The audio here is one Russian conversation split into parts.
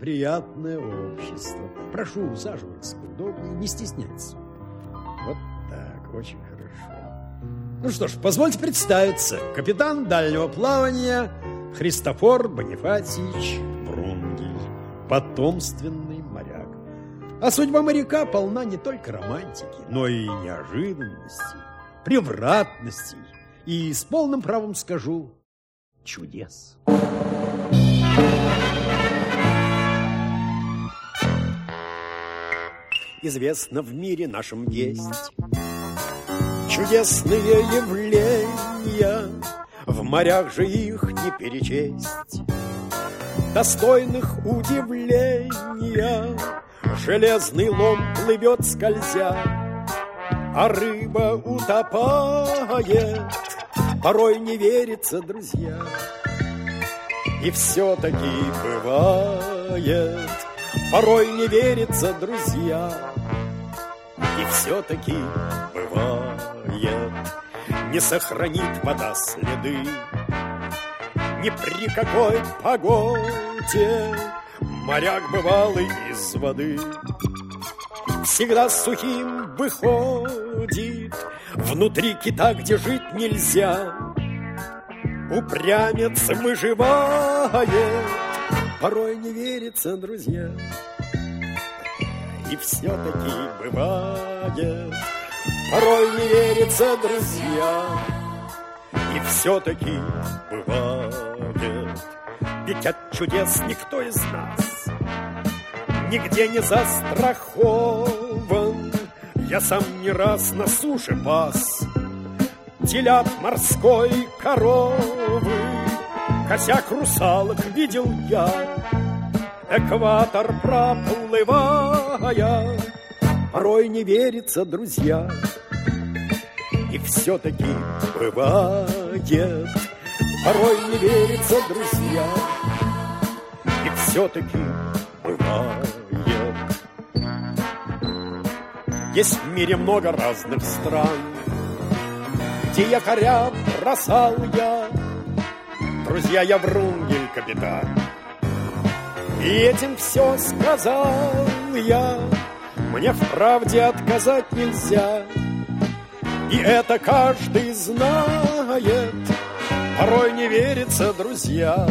Приятное общество. Прошу, усаживайтесь поудобнее, не стесняйтесь. Вот так, очень хорошо. Ну что ж, позвольте представиться. Капитан дальнего плавания Христофор Бонифатьевич Брунгель. Потомственный моряк. А судьба моряка полна не только романтики, но и неожиданностей, превратностей и, с полным правом скажу, чудес. Известно в мире нашем есть. Чудесные явления В морях же их не перечесть. Достойных удивления Железный лом плывет скользя А рыба утопает Порой не верится, друзья. И все-таки бывает Порой не верится, друзья. И все-таки бывает Не сохранит вода следы. Ни при какой погоде Моряк бывалый из воды. Всегда сухим выходит Внутри кита, где жить нельзя. Упрямец выживает Порой не верится, друзья. И все-таки бывает. Порой не верится, друзья. И все-таки бывает. Ведь от чудес никто из нас Нигде не застрахован. Я сам не раз на суше пас Телят морской коровы Косяк русалок видел я, Экватор проплывая, Порой не верится, друзья, И все-таки бывает, Порой не верится, друзья, И все-таки бывает. Есть в мире много разных стран, Где якоря бросал я, Друзья, я Врунгель, капитан. И этим все сказал я. Мне в правде отказать нельзя. И это каждый знает. Порой не верится, друзья.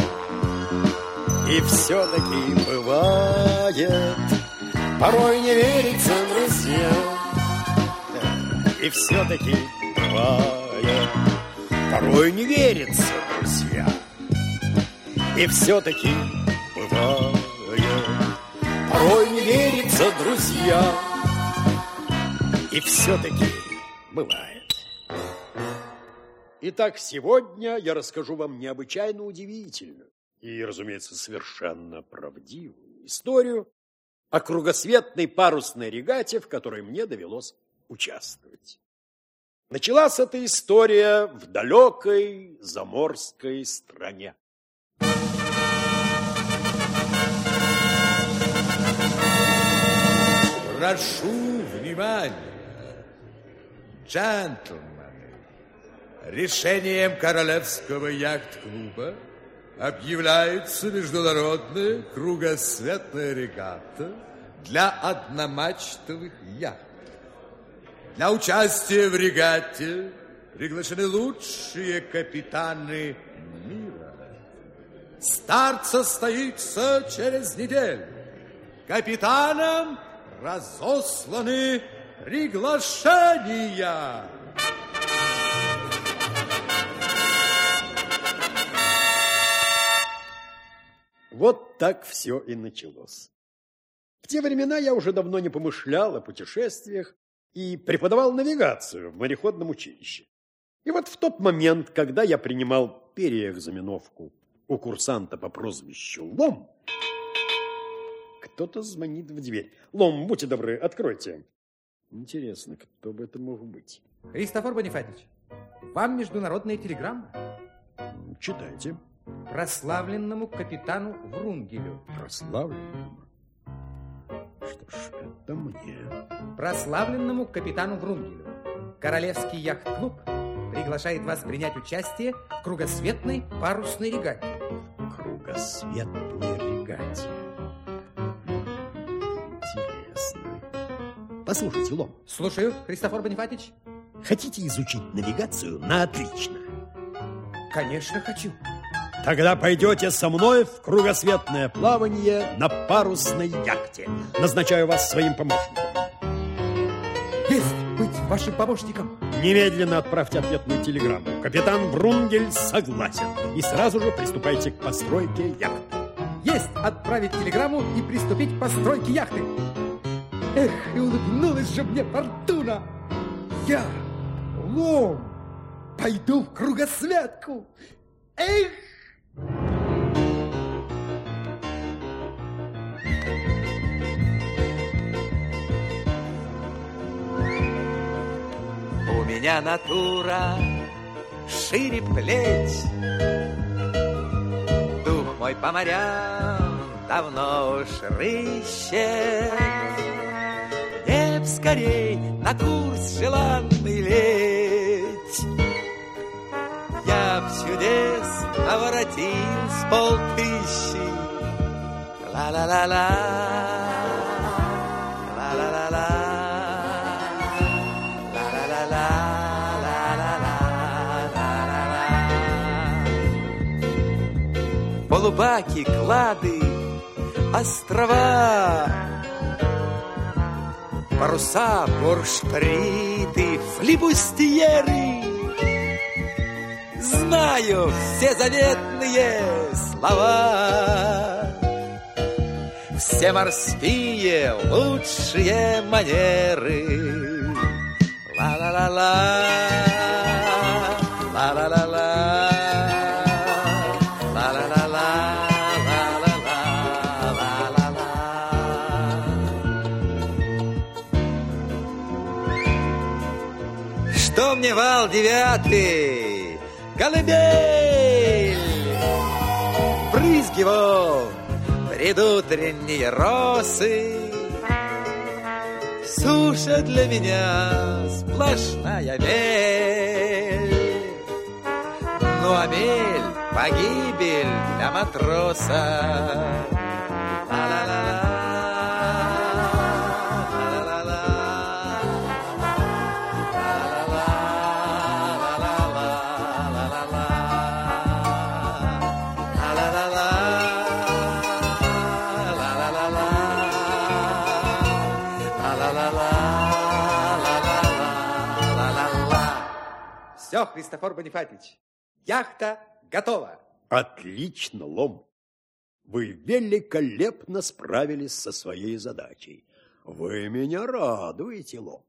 И все-таки бывает. Порой не верится, друзья. И все-таки бывает. Порой не верится, друзья. И все-таки бывает Порой не верится, друзья И все-таки бывает Итак, сегодня я расскажу вам необычайно удивительную и, разумеется, совершенно правдивую историю о кругосветной парусной регате, в которой мне довелось участвовать. Началась эта история в далекой заморской стране. Прошу внимания, джентльмены. Решением Королевского яхт-клуба объявляется международная кругосветная регата для одномачтовых яхт. Для участия в регате приглашены лучшие капитаны мира. Старт состоится через неделю. Капитанам разосланы приглашения. Вот так все и началось. В те времена я уже давно не помышлял о путешествиях и преподавал навигацию в мореходном училище. И вот в тот момент, когда я принимал переэкзаменовку у курсанта по прозвищу Лом, кто-то звонит в дверь. Лом, будьте добры, откройте. Интересно, кто бы это мог быть? Христофор Бонифатич, вам международная телеграмма. Читайте. Прославленному капитану Врунгелю. Прославленному? Что ж, это мне. Прославленному капитану Врунгелю. Королевский яхт-клуб приглашает вас принять участие в кругосветной парусной регате. Кругосветной Послушайте, Лом. Слушаю, Христофор Бонифатич. Хотите изучить навигацию на отлично? Конечно, хочу. Тогда пойдете со мной в кругосветное плавание на парусной яхте. Назначаю вас своим помощником. Есть быть вашим помощником. Немедленно отправьте ответную телеграмму. Капитан Брунгель согласен. И сразу же приступайте к постройке яхты. Есть отправить телеграмму и приступить к постройке яхты. Эх, и улыбнулась же мне фортуна. Я, лом, пойду в кругосветку. Эх! У меня натура шире плеч, Дух мой по морям давно уж рыщет. Скорей на курс желанный лечь. Я б чудес наворотил с полтыщи. Ла-ла-ла-ла, ла-ла-ла-ла. Ла-ла-ла-ла, ла-ла-ла-ла, ла-ла-ла. Полубаки, клады, острова, паруса, буршприты, флибустьеры. Знаю все заветные слова. Все морские лучшие манеры. Ла-ла-ла-ла, ла-ла-ла. Что мне вал девятый? Колыбель! Брызги вон, предутренние росы, Суша для меня сплошная мель. Ну а мель — погибель для матроса. Все, Христофор Бонифатич, яхта готова. Отлично, Лом. Вы великолепно справились со своей задачей. Вы меня радуете, Лом.